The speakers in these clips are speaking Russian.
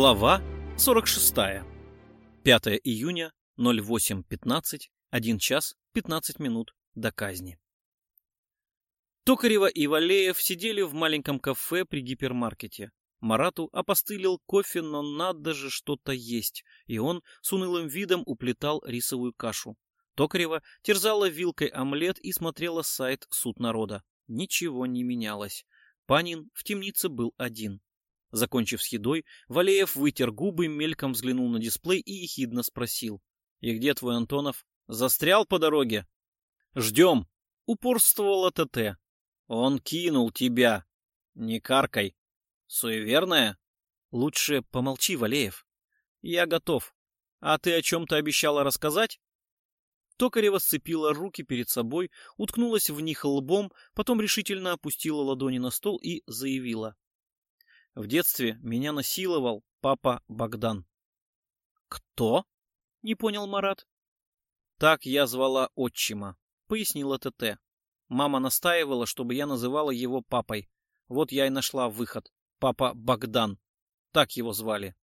Глава 46. 5 июня, 08.15, 1 час 15 минут до казни. Токарева и Валеев сидели в маленьком кафе при гипермаркете. Марату опостылил кофе, но надо же что-то есть, и он с унылым видом уплетал рисовую кашу. Токарева терзала вилкой омлет и смотрела сайт «Суд народа». Ничего не менялось. Панин в темнице был один. Закончив с едой, Валеев вытер губы, мельком взглянул на дисплей и ехидно спросил. «И где твой Антонов? Застрял по дороге?» «Ждем!» — упорствовала ТТ. «Он кинул тебя!» «Не каркай!» «Суеверная?» «Лучше помолчи, Валеев». «Я готов. А ты о чем-то обещала рассказать?» Токарева сцепила руки перед собой, уткнулась в них лбом, потом решительно опустила ладони на стол и заявила. В детстве меня насиловал папа Богдан. «Кто?» — не понял Марат. «Так я звала отчима», — пояснила ТТ. Мама настаивала, чтобы я называла его папой. Вот я и нашла выход. Папа Богдан. Так его звали.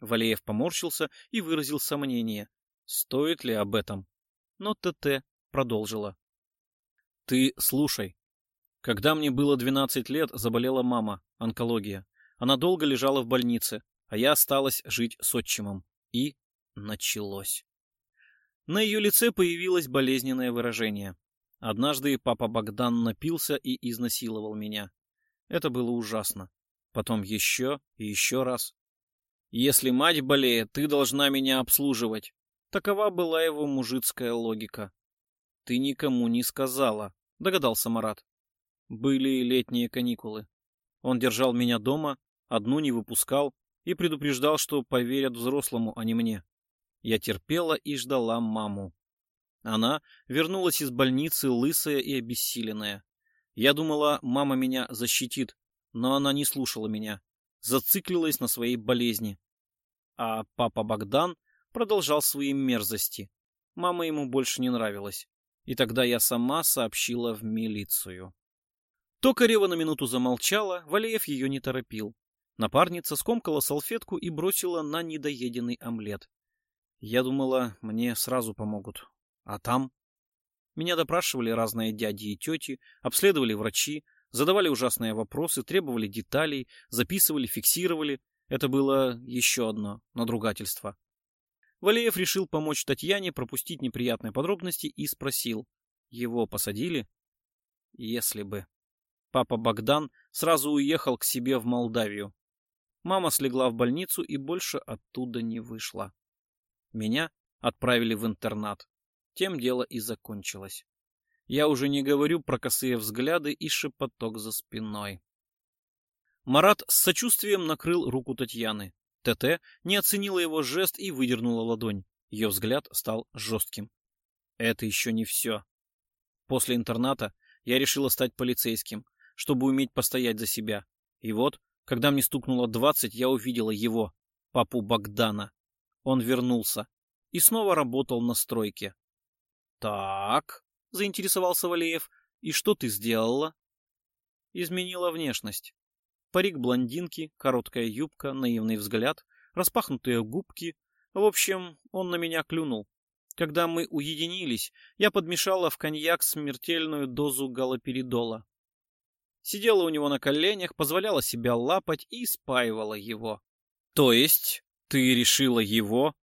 Валеев поморщился и выразил сомнение. Стоит ли об этом? Но ТТ продолжила. Ты слушай. Когда мне было 12 лет, заболела мама, онкология. Она долго лежала в больнице, а я осталась жить с отчимом. И началось. На ее лице появилось болезненное выражение. Однажды папа Богдан напился и изнасиловал меня. Это было ужасно. Потом еще и еще раз. Если мать болеет, ты должна меня обслуживать. Такова была его мужицкая логика. Ты никому не сказала, догадался Марат. Были летние каникулы. Он держал меня дома, одну не выпускал и предупреждал, что поверят взрослому, а не мне. Я терпела и ждала маму. Она вернулась из больницы лысая и обессиленная. Я думала, мама меня защитит, но она не слушала меня, зациклилась на своей болезни. А папа Богдан продолжал свои мерзости. Мама ему больше не нравилась. И тогда я сама сообщила в милицию. Токарева на минуту замолчала, Валеев ее не торопил. Напарница скомкала салфетку и бросила на недоеденный омлет. Я думала, мне сразу помогут. А там? Меня допрашивали разные дяди и тети, обследовали врачи, задавали ужасные вопросы, требовали деталей, записывали, фиксировали. Это было еще одно надругательство. Валеев решил помочь Татьяне пропустить неприятные подробности и спросил. Его посадили? Если бы. Папа Богдан сразу уехал к себе в Молдавию. Мама слегла в больницу и больше оттуда не вышла. Меня отправили в интернат. Тем дело и закончилось. Я уже не говорю про косые взгляды и шепоток за спиной. Марат с сочувствием накрыл руку Татьяны. ТТ не оценила его жест и выдернула ладонь. Ее взгляд стал жестким. Это еще не все. После интерната я решила стать полицейским, чтобы уметь постоять за себя. И вот, когда мне стукнуло двадцать, я увидела его, папу Богдана. Он вернулся и снова работал на стройке. «Так», — заинтересовался Валеев, — «и что ты сделала?» Изменила внешность. Парик блондинки, короткая юбка, наивный взгляд, распахнутые губки. В общем, он на меня клюнул. Когда мы уединились, я подмешала в коньяк смертельную дозу галоперидола. Сидела у него на коленях, позволяла себя лапать и спаивала его. То есть ты решила его?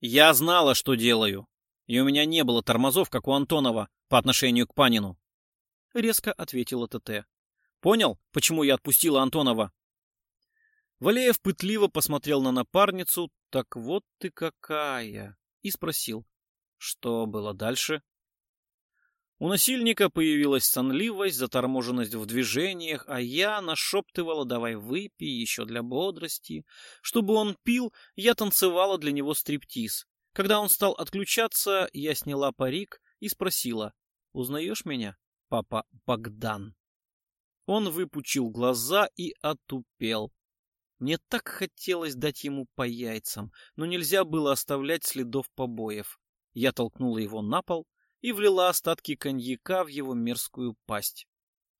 Я знала, что делаю и у меня не было тормозов, как у Антонова, по отношению к Панину. Резко ответила ТТ. Понял, почему я отпустила Антонова? Валеев пытливо посмотрел на напарницу, так вот ты какая, и спросил, что было дальше? У насильника появилась сонливость, заторможенность в движениях, а я нашептывала «давай выпей еще для бодрости». Чтобы он пил, я танцевала для него стриптиз. Когда он стал отключаться, я сняла парик и спросила, «Узнаешь меня, папа Богдан?» Он выпучил глаза и отупел. Мне так хотелось дать ему по яйцам, но нельзя было оставлять следов побоев. Я толкнула его на пол и влила остатки коньяка в его мерзкую пасть,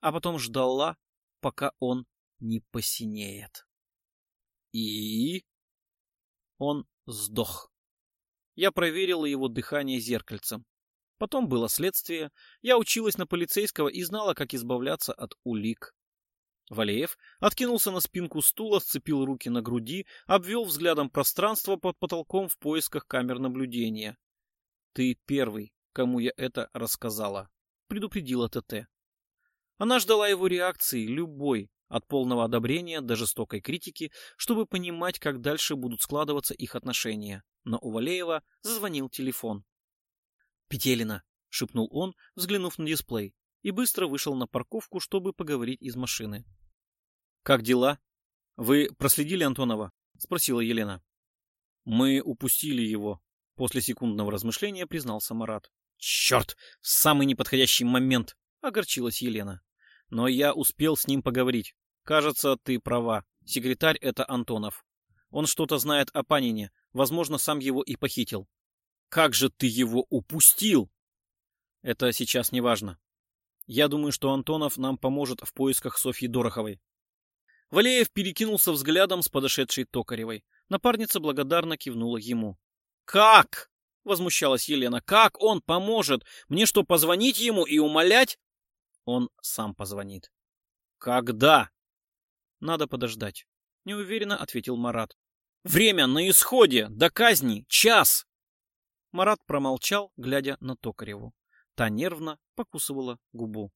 а потом ждала, пока он не посинеет. «И?» Он сдох. Я проверила его дыхание зеркальцем. Потом было следствие. Я училась на полицейского и знала, как избавляться от улик. Валеев откинулся на спинку стула, сцепил руки на груди, обвел взглядом пространство под потолком в поисках камер наблюдения. «Ты первый, кому я это рассказала», — предупредила ТТ. Она ждала его реакции, любой, от полного одобрения до жестокой критики, чтобы понимать, как дальше будут складываться их отношения. Но у Валеева зазвонил телефон. «Петелина», — шепнул он, взглянув на дисплей, и быстро вышел на парковку, чтобы поговорить из машины. «Как дела? Вы проследили Антонова?» — спросила Елена. «Мы упустили его», — после секундного размышления признался Марат. «Черт! Самый неподходящий момент!» — огорчилась Елена. «Но я успел с ним поговорить. Кажется, ты права. Секретарь — это Антонов. Он что-то знает о Панине. Возможно, сам его и похитил. Как же ты его упустил? Это сейчас не важно. Я думаю, что Антонов нам поможет в поисках Софьи Дороховой. Валеев перекинулся взглядом с подошедшей Токаревой. Напарница благодарно кивнула ему. «Как?» — возмущалась Елена. «Как он поможет? Мне что, позвонить ему и умолять?» «Он сам позвонит». «Когда?» «Надо подождать», — неуверенно ответил Марат. «Время на исходе! До казни! Час!» Марат промолчал, глядя на Токареву. Та нервно покусывала губу.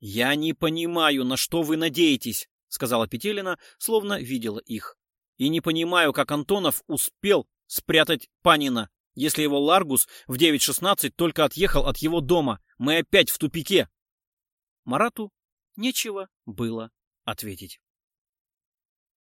«Я не понимаю, на что вы надеетесь!» сказала Петелина, словно видела их. И не понимаю, как Антонов успел спрятать Панина, если его Ларгус в 9.16 только отъехал от его дома. Мы опять в тупике. Марату нечего было ответить.